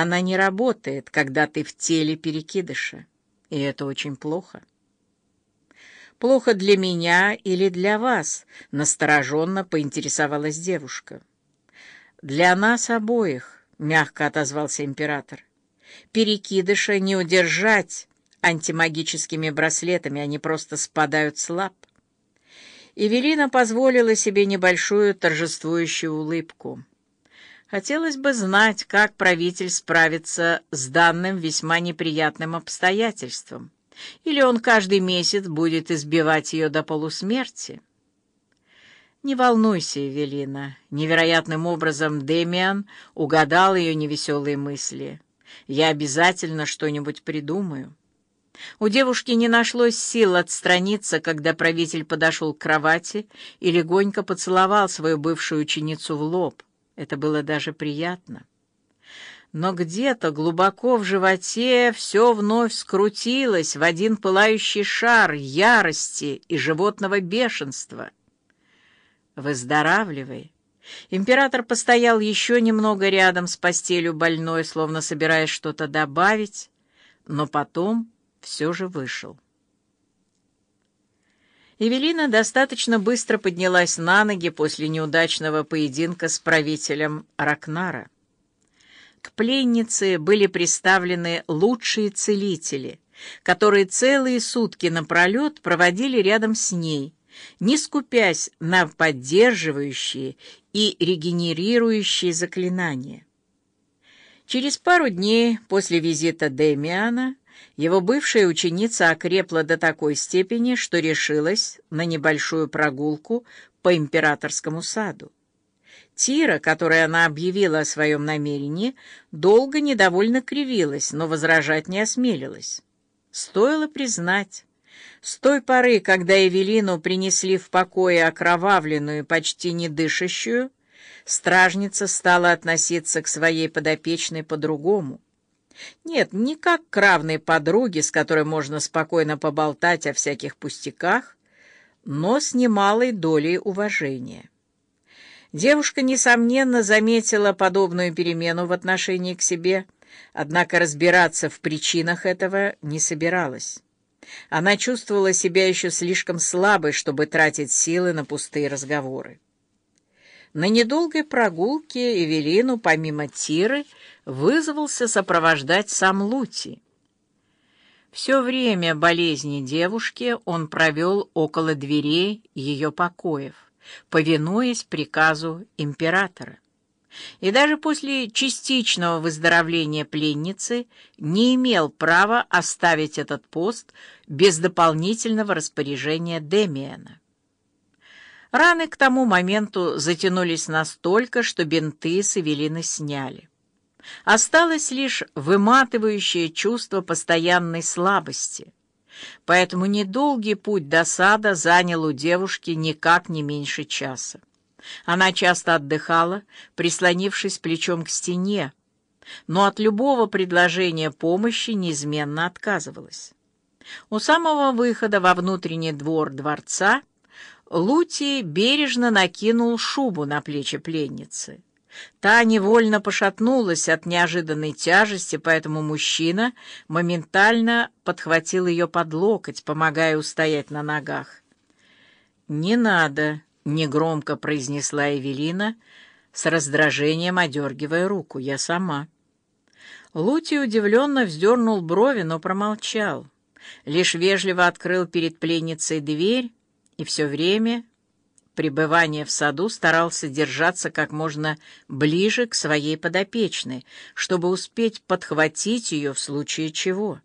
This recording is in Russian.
она не работает, когда ты в теле перекидыша, и это очень плохо. «Плохо для меня или для вас?» — настороженно поинтересовалась девушка. «Для нас обоих», — мягко отозвался император. «Перекидыша не удержать антимагическими браслетами, они просто спадают слаб». Эвелина позволила себе небольшую торжествующую улыбку. Хотелось бы знать, как правитель справится с данным весьма неприятным обстоятельством. Или он каждый месяц будет избивать ее до полусмерти? Не волнуйся, Эвелина. Невероятным образом Демиан угадал ее невеселые мысли. Я обязательно что-нибудь придумаю. У девушки не нашлось сил отстраниться, когда правитель подошел к кровати и легонько поцеловал свою бывшую ученицу в лоб. Это было даже приятно но где-то глубоко в животе все вновь скрутилось в один пылающий шар ярости и животного бешенства. «Выздоравливай!» Император постоял еще немного рядом с постелью больной, словно собираясь что-то добавить, но потом все же вышел. Эвелина достаточно быстро поднялась на ноги после неудачного поединка с правителем Ракнара. К пленнице были представлены лучшие целители, которые целые сутки напролет проводили рядом с ней, не скупясь на поддерживающие и регенерирующие заклинания. Через пару дней после визита Демиана его бывшая ученица окрепла до такой степени, что решилась на небольшую прогулку по императорскому саду. Тира, которой она объявила о своем намерении, долго недовольно кривилась, но возражать не осмелилась. Стоило признать, с той поры, когда Эвелину принесли в покое окровавленную, почти не дышащую, стражница стала относиться к своей подопечной по-другому. Нет, не как к равной подруге, с которой можно спокойно поболтать о всяких пустяках, но с немалой долей уважения. Девушка, несомненно, заметила подобную перемену в отношении к себе, однако разбираться в причинах этого не собиралась. Она чувствовала себя еще слишком слабой, чтобы тратить силы на пустые разговоры. На недолгой прогулке Эвелину, помимо Тиры, вызвался сопровождать сам Лути. Все время болезни девушки он провел около дверей ее покоев повинуясь приказу императора. И даже после частичного выздоровления пленницы не имел права оставить этот пост без дополнительного распоряжения Демиана. Раны к тому моменту затянулись настолько, что бинты с Эвелины сняли. Осталось лишь выматывающее чувство постоянной слабости — поэтому недолгий путь до сада занял у девушки никак не меньше часа. Она часто отдыхала, прислонившись плечом к стене, но от любого предложения помощи неизменно отказывалась. У самого выхода во внутренний двор дворца Лути бережно накинул шубу на плечи пленницы. Та невольно пошатнулась от неожиданной тяжести, поэтому мужчина моментально подхватил ее под локоть, помогая устоять на ногах. «Не надо», — негромко произнесла Эвелина, с раздражением одергивая руку. «Я сама». Лути удивленно вздернул брови, но промолчал. Лишь вежливо открыл перед пленницей дверь и все время пребывания в саду старался держаться как можно ближе к своей подопечной, чтобы успеть подхватить ее в случае чего.